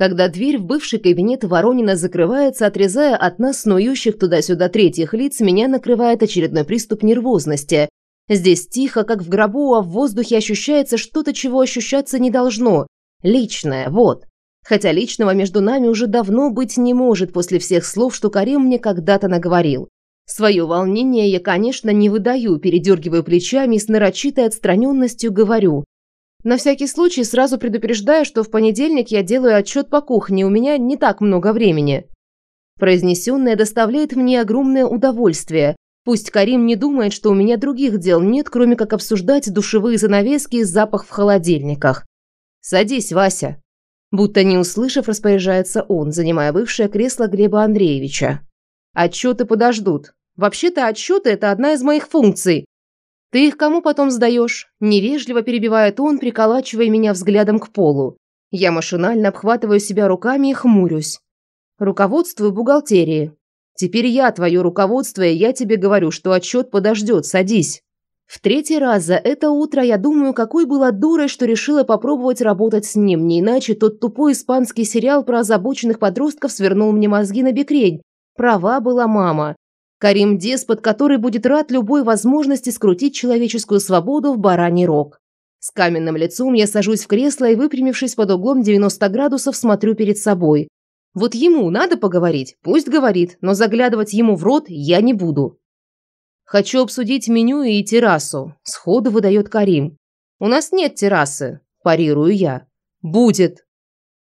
когда дверь в бывший кабинет Воронина закрывается, отрезая от нас снующих туда-сюда третьих лиц, меня накрывает очередной приступ нервозности. Здесь тихо, как в гробу, а в воздухе ощущается что-то, чего ощущаться не должно. Личное, вот. Хотя личного между нами уже давно быть не может после всех слов, что Карим мне когда-то наговорил. Свое волнение я, конечно, не выдаю, передергиваю плечами и с нарочитой отстраненностью говорю. На всякий случай сразу предупреждаю, что в понедельник я делаю отчет по кухне, у меня не так много времени. Произнесенное доставляет мне огромное удовольствие. Пусть Карим не думает, что у меня других дел нет, кроме как обсуждать душевые занавески и запах в холодильниках. «Садись, Вася». Будто не услышав, распоряжается он, занимая бывшее кресло Глеба Андреевича. «Отчеты подождут. Вообще-то отчеты – это одна из моих функций. «Ты их кому потом сдаешь?» – невежливо перебивает он, приколачивая меня взглядом к полу. Я машинально обхватываю себя руками и хмурюсь. Руководствую бухгалтерии. Теперь я твое руководство, и я тебе говорю, что отчет подождет, садись. В третий раз за это утро я думаю, какой была дурой, что решила попробовать работать с ним, не иначе тот тупой испанский сериал про озабоченных подростков свернул мне мозги на бекрень. Права была мама. Карим – деспот, который будет рад любой возможности скрутить человеческую свободу в бараний рог. С каменным лицом я сажусь в кресло и, выпрямившись под углом 90 градусов, смотрю перед собой. Вот ему надо поговорить, пусть говорит, но заглядывать ему в рот я не буду. Хочу обсудить меню и террасу, сходу выдает Карим. У нас нет террасы, парирую я. Будет,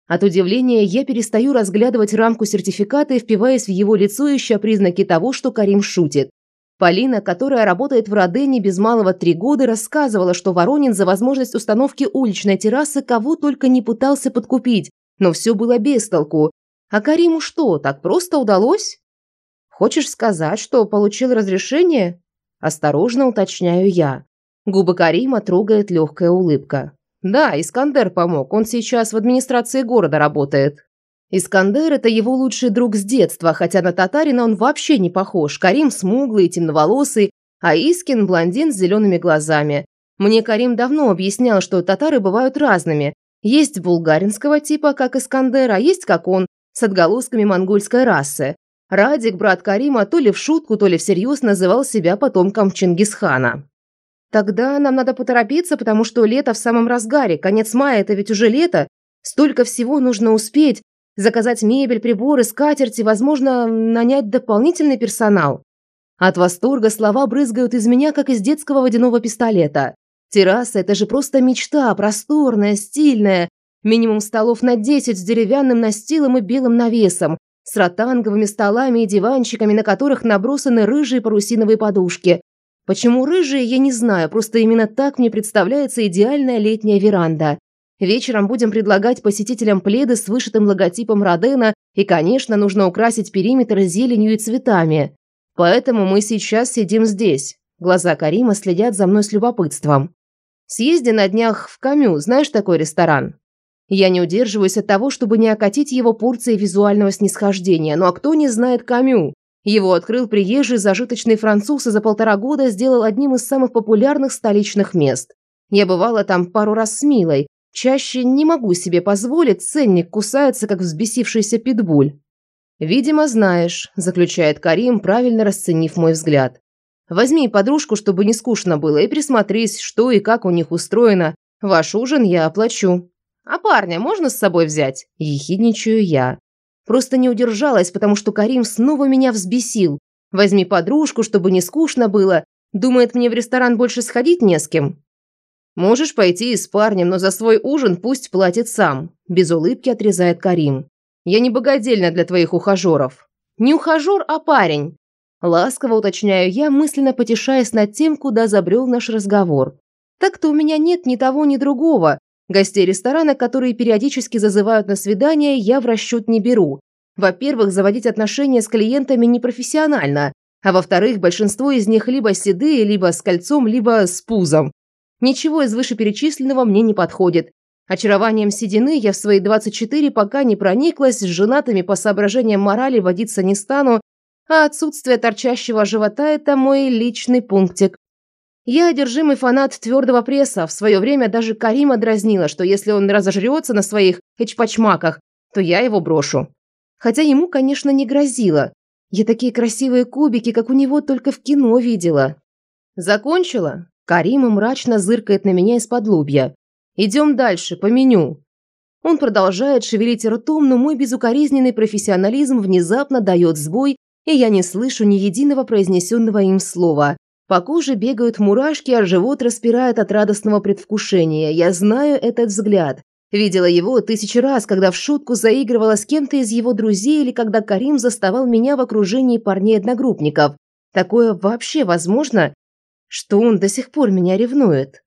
от удивления я перестаю разглядывать рамку сертификата и впиваясь в его лицо, ища признаки того, что Карим шутит. Полина, которая работает в Родене без малого три года, рассказывала, что Воронин за возможность установки уличной террасы кого только не пытался подкупить, но все было без толку. А Кариму что, так просто удалось? Хочешь сказать, что получил разрешение? Осторожно уточняю я. Губы Карима трогает легкая улыбка. Да, Искандер помог, он сейчас в администрации города работает. Искандер – это его лучший друг с детства, хотя на татарина он вообще не похож. Карим смуглый темноволосый, а Искин – блондин с зелеными глазами. Мне Карим давно объяснял, что татары бывают разными. Есть булгаринского типа, как Искандер, а есть, как он, с отголосками монгольской расы. Радик, брат Карима, то ли в шутку, то ли всерьез называл себя потомком Чингисхана. Тогда нам надо поторопиться, потому что лето в самом разгаре. Конец мая – это ведь уже лето. Столько всего нужно успеть. Заказать мебель, приборы, скатерти, возможно, нанять дополнительный персонал. От восторга слова брызгают из меня, как из детского водяного пистолета. Терраса – это же просто мечта, просторная, стильная. Минимум столов на 10 с деревянным настилом и белым навесом, с ротанговыми столами и диванчиками, на которых набросаны рыжие парусиновые подушки, Почему рыжие, я не знаю, просто именно так мне представляется идеальная летняя веранда. Вечером будем предлагать посетителям пледы с вышитым логотипом Родена, и, конечно, нужно украсить периметр зеленью и цветами. Поэтому мы сейчас сидим здесь. Глаза Карима следят за мной с любопытством. Съезди на днях в Камю, знаешь такой ресторан? Я не удерживаюсь от того, чтобы не окатить его порцией визуального снисхождения. Ну а кто не знает Камю? Его открыл приезжий зажиточный француз и за полтора года сделал одним из самых популярных столичных мест. Я бывала там пару раз с Милой. Чаще не могу себе позволить, ценник кусается, как взбесившийся питбуль. «Видимо, знаешь», – заключает Карим, правильно расценив мой взгляд. «Возьми подружку, чтобы не скучно было, и присмотрись, что и как у них устроено. Ваш ужин я оплачу». «А парня можно с собой взять?» – ехидничаю я. Просто не удержалась, потому что Карим снова меня взбесил. Возьми подружку, чтобы не скучно было. Думает, мне в ресторан больше сходить не с кем. Можешь пойти и с парнем, но за свой ужин пусть платит сам. Без улыбки отрезает Карим. Я не богадельна для твоих ухажеров. Не ухажер, а парень. Ласково уточняю я, мысленно потешаясь над тем, куда забрел наш разговор. Так-то у меня нет ни того, ни другого, Гостей ресторана, которые периодически зазывают на свидание, я в расчет не беру. Во-первых, заводить отношения с клиентами непрофессионально, а во-вторых, большинство из них либо седые, либо с кольцом, либо с пузом. Ничего из вышеперечисленного мне не подходит. Очарованием седины я в свои 24 пока не прониклась, с женатыми по соображениям морали водиться не стану, а отсутствие торчащего живота – это мой личный пунктик. Я одержимый фанат твердого пресса. В свое время даже Карима дразнила, что если он разожрется на своих эчпачмаках, то я его брошу. Хотя ему, конечно, не грозило. Я такие красивые кубики, как у него, только в кино видела. Закончила? Карима мрачно зыркает на меня из-под лобья. Идем дальше, по меню. Он продолжает шевелить ртом, но мой безукоризненный профессионализм внезапно дает сбой, и я не слышу ни единого произнесенного им слова. По коже бегают мурашки, а живот распирает от радостного предвкушения. Я знаю этот взгляд. Видела его тысячи раз, когда в шутку заигрывала с кем-то из его друзей или когда Карим заставал меня в окружении парней-одногруппников. Такое вообще возможно, что он до сих пор меня ревнует.